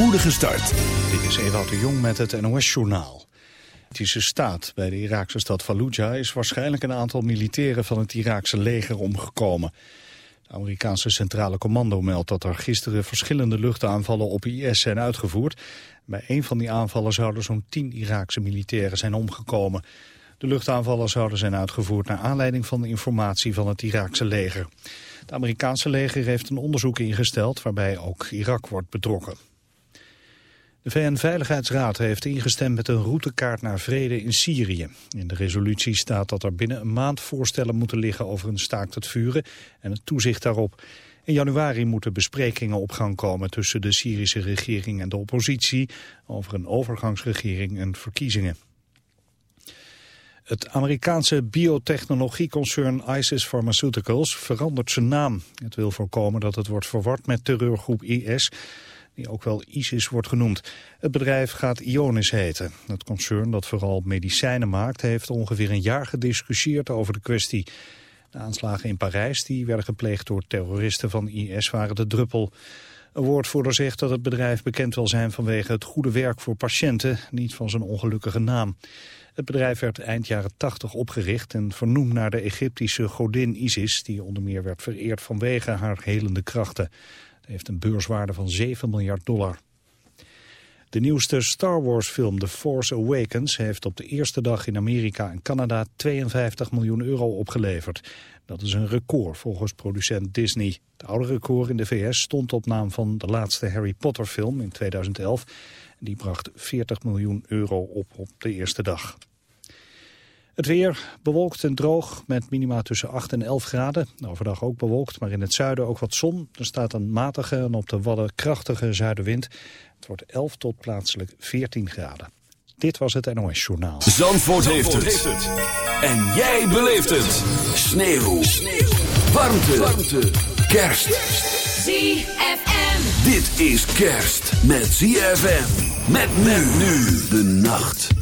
spoedige start. Dit is Ewout de Jong met het NOS-journaal. De staat bij de Iraakse stad Fallujah is waarschijnlijk een aantal militairen van het Iraakse leger omgekomen. Het Amerikaanse Centrale Commando meldt dat er gisteren verschillende luchtaanvallen op IS zijn uitgevoerd. Bij een van die aanvallen zouden zo'n tien Iraakse militairen zijn omgekomen. De luchtaanvallen zouden zijn uitgevoerd naar aanleiding van de informatie van het Iraakse leger. Het Amerikaanse leger heeft een onderzoek ingesteld waarbij ook Irak wordt betrokken. De VN-veiligheidsraad heeft ingestemd met een routekaart naar vrede in Syrië. In de resolutie staat dat er binnen een maand voorstellen moeten liggen over een staakt het vuren en het toezicht daarop. In januari moeten besprekingen op gang komen tussen de Syrische regering en de oppositie over een overgangsregering en verkiezingen. Het Amerikaanse biotechnologieconcern ISIS Pharmaceuticals verandert zijn naam. Het wil voorkomen dat het wordt verward met terreurgroep IS, die ook wel ISIS wordt genoemd. Het bedrijf gaat Ionis heten. Het concern dat vooral medicijnen maakt heeft ongeveer een jaar gediscussieerd over de kwestie. De aanslagen in Parijs, die werden gepleegd door terroristen van IS, waren de druppel. Een woordvoerder zegt dat het bedrijf bekend wil zijn vanwege het goede werk voor patiënten, niet van zijn ongelukkige naam. Het bedrijf werd eind jaren 80 opgericht en vernoemd naar de Egyptische godin Isis... die onder meer werd vereerd vanwege haar helende krachten. Heeft een beurswaarde van 7 miljard dollar. De nieuwste Star Wars film The Force Awakens heeft op de eerste dag in Amerika en Canada 52 miljoen euro opgeleverd. Dat is een record volgens producent Disney. Het oude record in de VS stond op naam van de laatste Harry Potter film in 2011. Die bracht 40 miljoen euro op op de eerste dag. Het weer bewolkt en droog met minima tussen 8 en 11 graden. Overdag ook bewolkt, maar in het zuiden ook wat zon. Er staat een matige en op de wadden krachtige zuidenwind. Het wordt 11 tot plaatselijk 14 graden. Dit was het NOS Journaal. Zandvoort, heeft, het. En jij beleeft het. Sneeuw. Sneeuw. Warmte. Warmte. Kerst. ZFM. Dit is kerst met ZFM. Met men nu de nacht.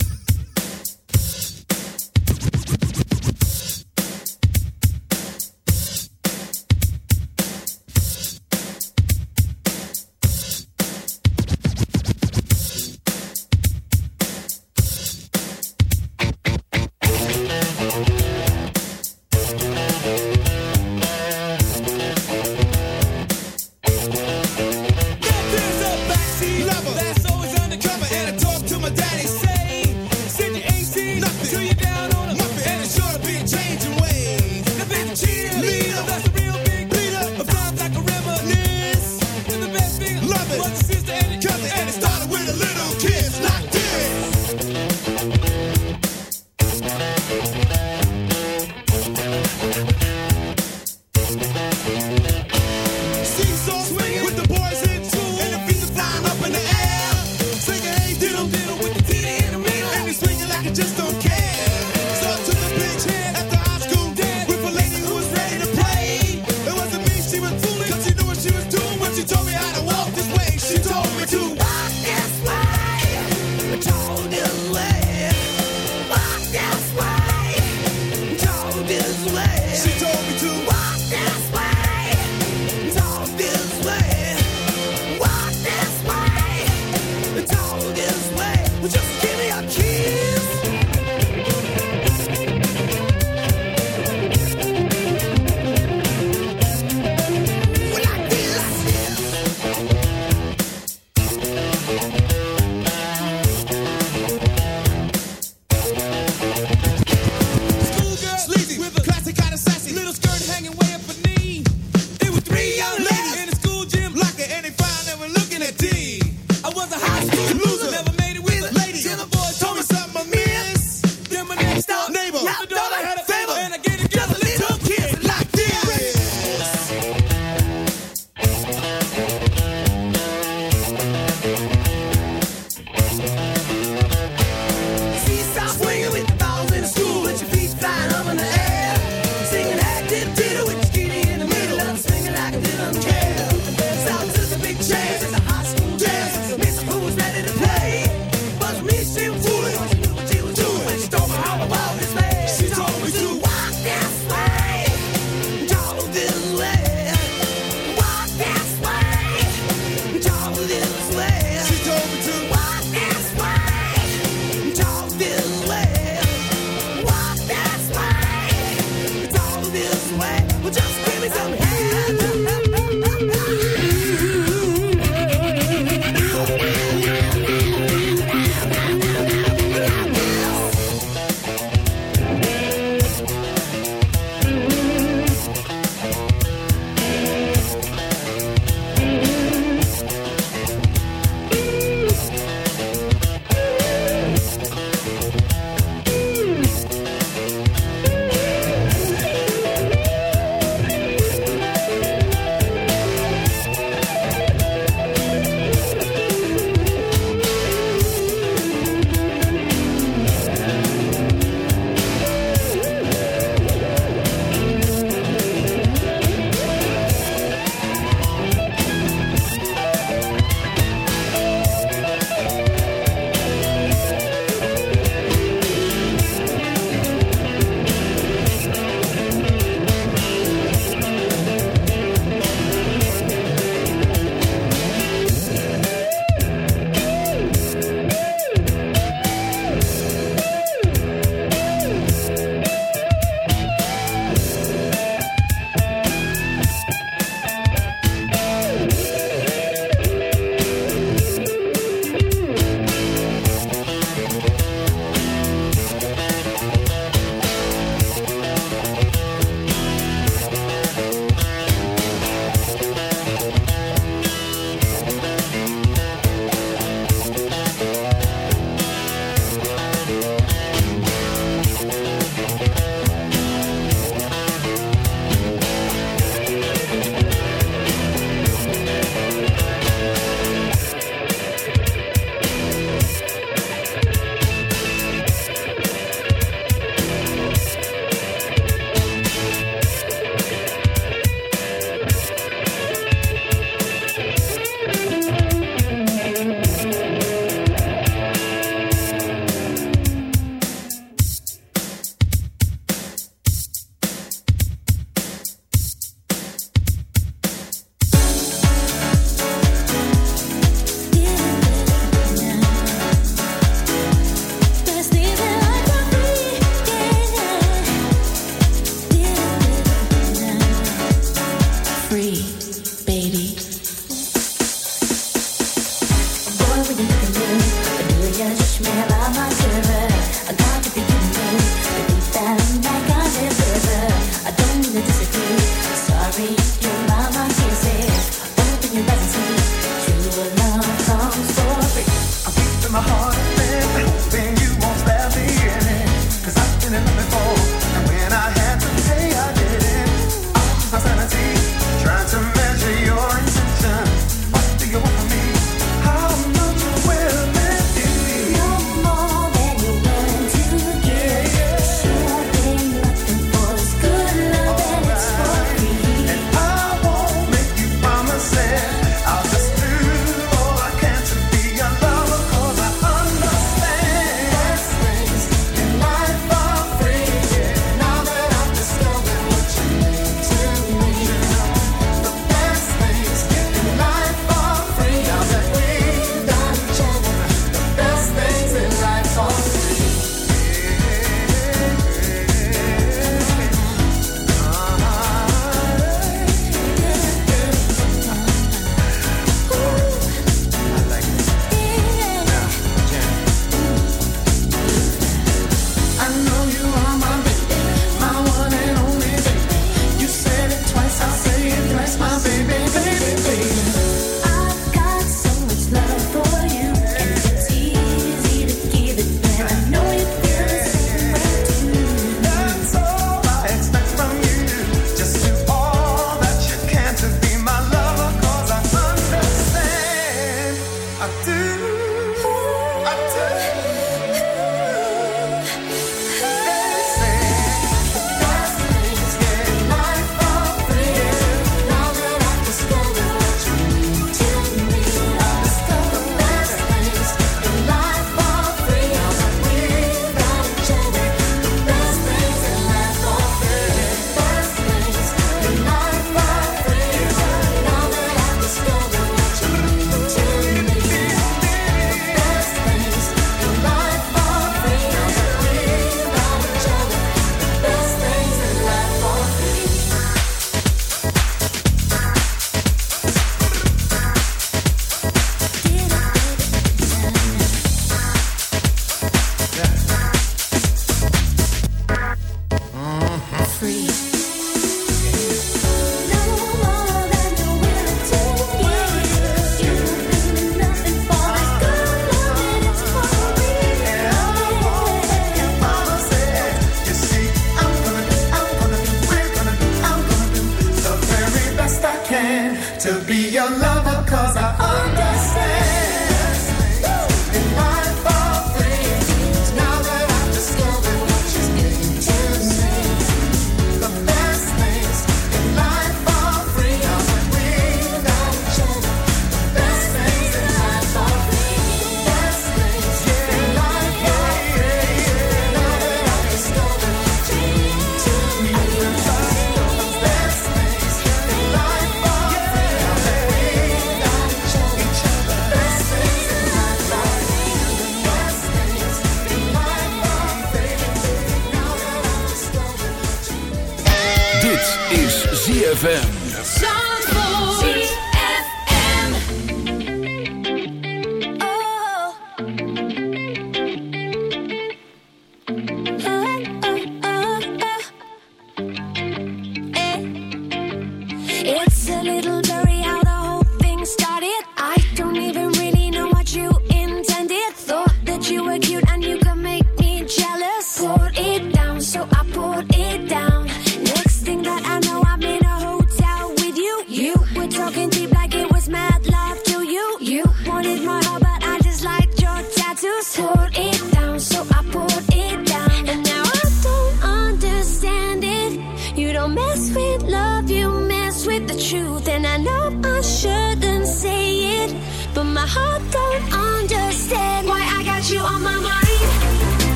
ZFM.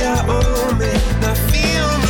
Het ritme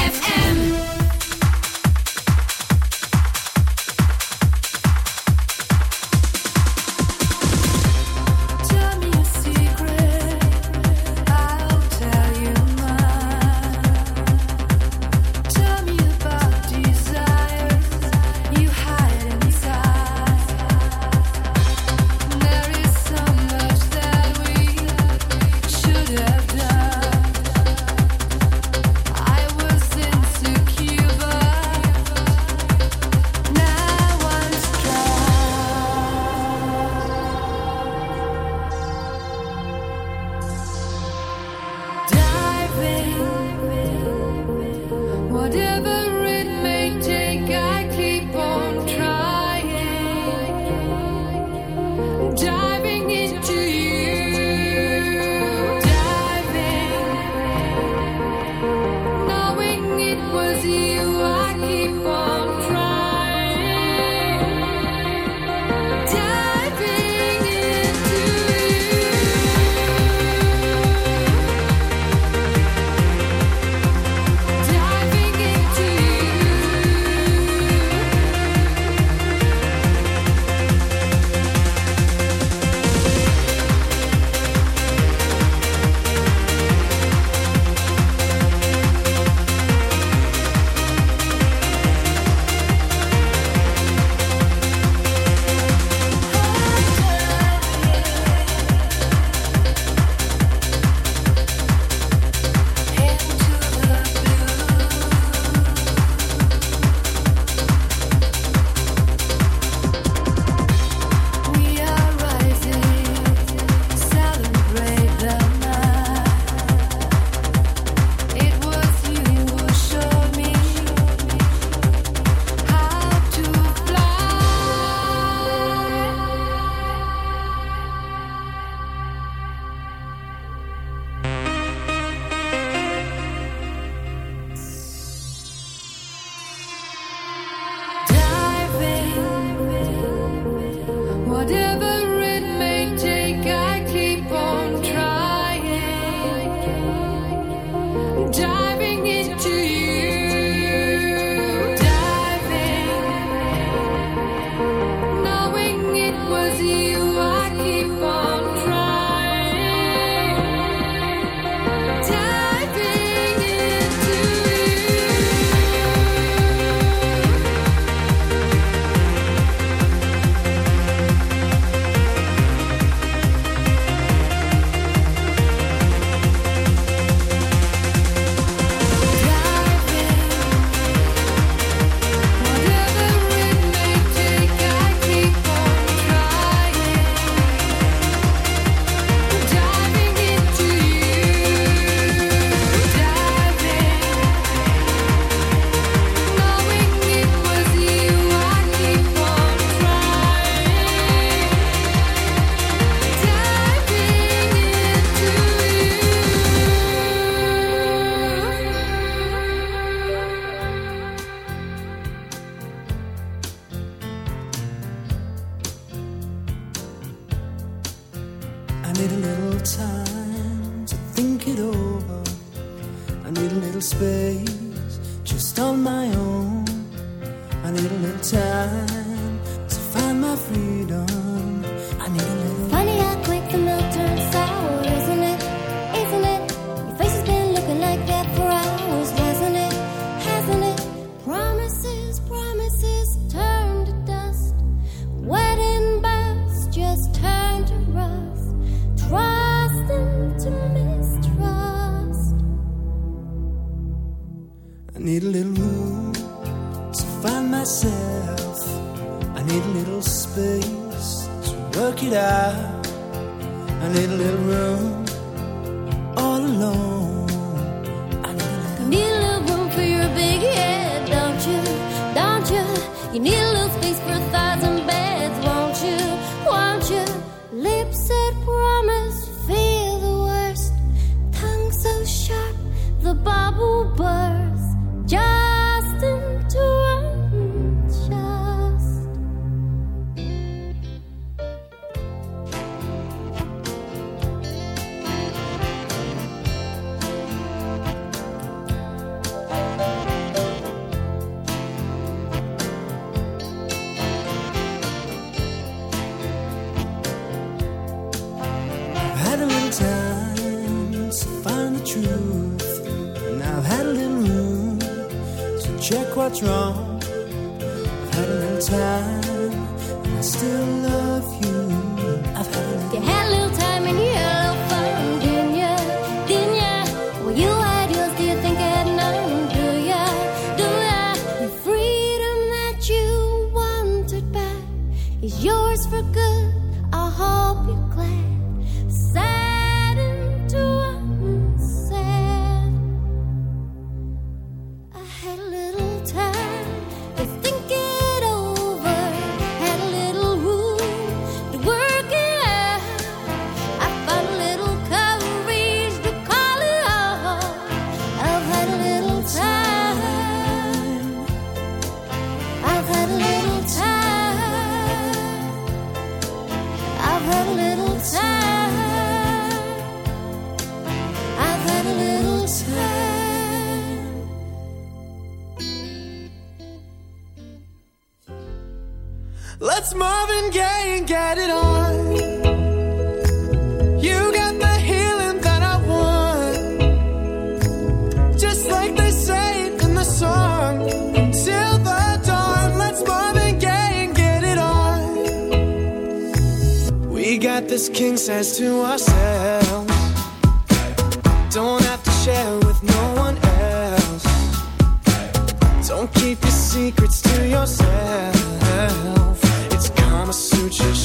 What's wrong.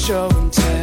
Show and tell.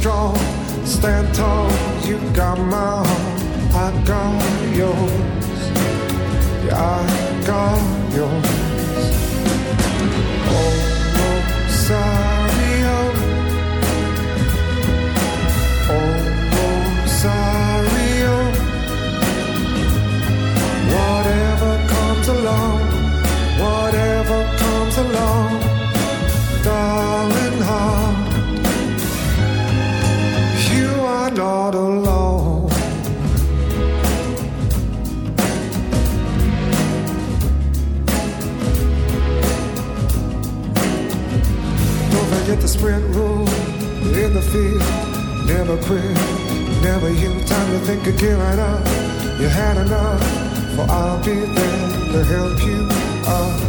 Strong. Stand tall, you got my heart, I got yours. Yeah, I got yours. Forget the sprint rule in the field. Never quit, never you. Time to think of giving up. You had enough, for I'll be there to help you up.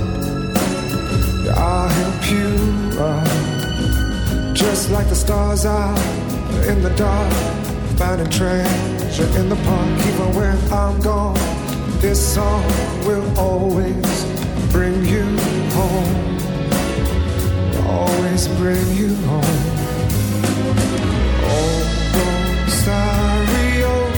Yeah, I'll help you up. Just like the stars are in the dark, finding treasure in the park. Even when I'm gone, this song will always bring you home always bring you home. Oh, oh, sorry, oh.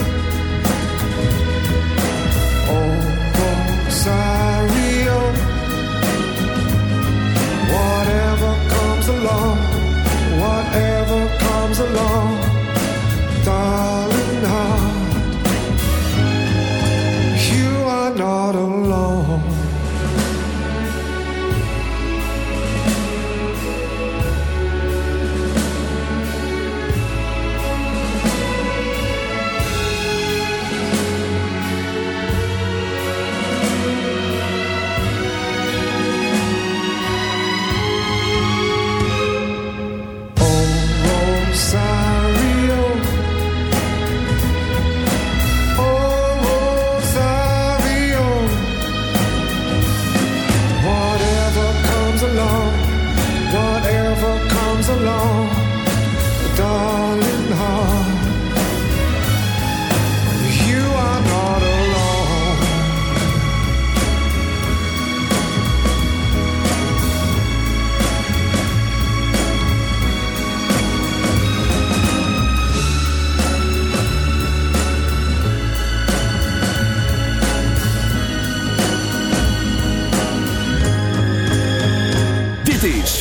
Whatever comes along, whatever comes along, darling heart,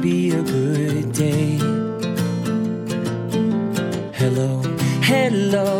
be a good day. Hello, hello.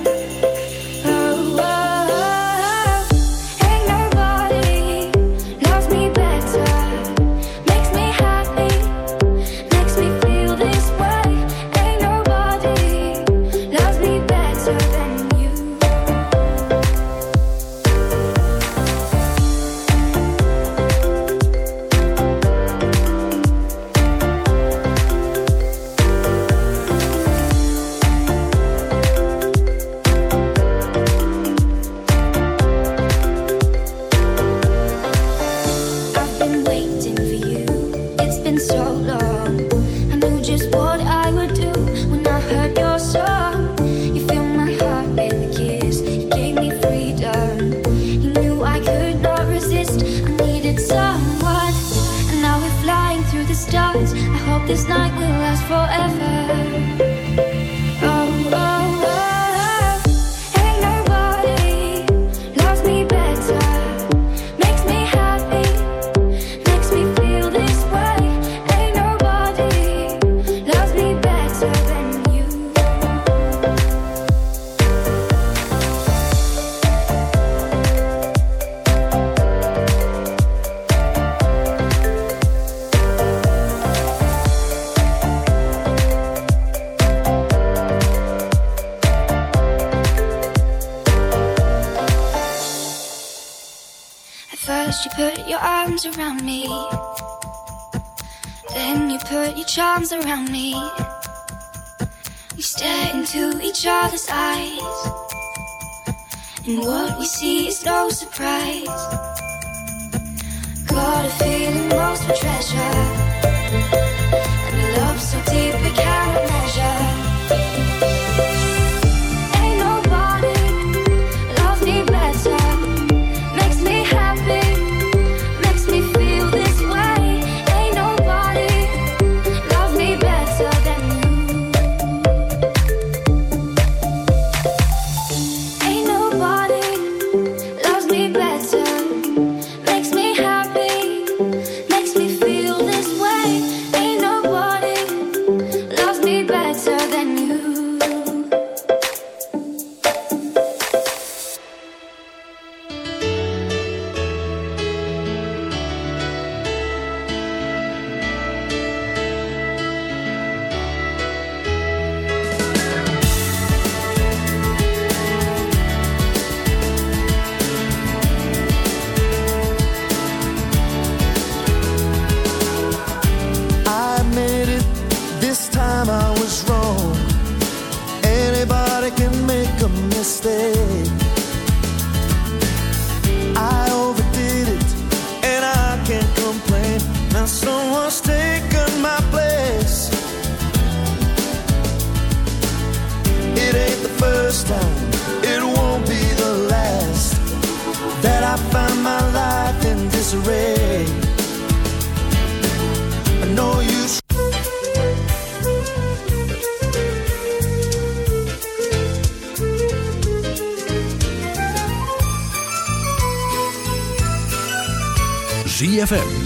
And what we see is no surprise. Got a feeling most of treasure. And a love so deep.